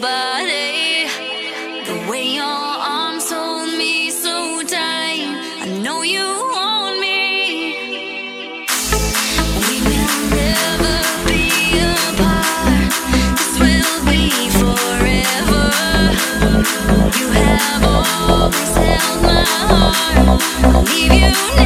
The way your arms hold me so tight. I know you want me. We will never be apart. This will be forever. You have always held my heart. I'll leave you now.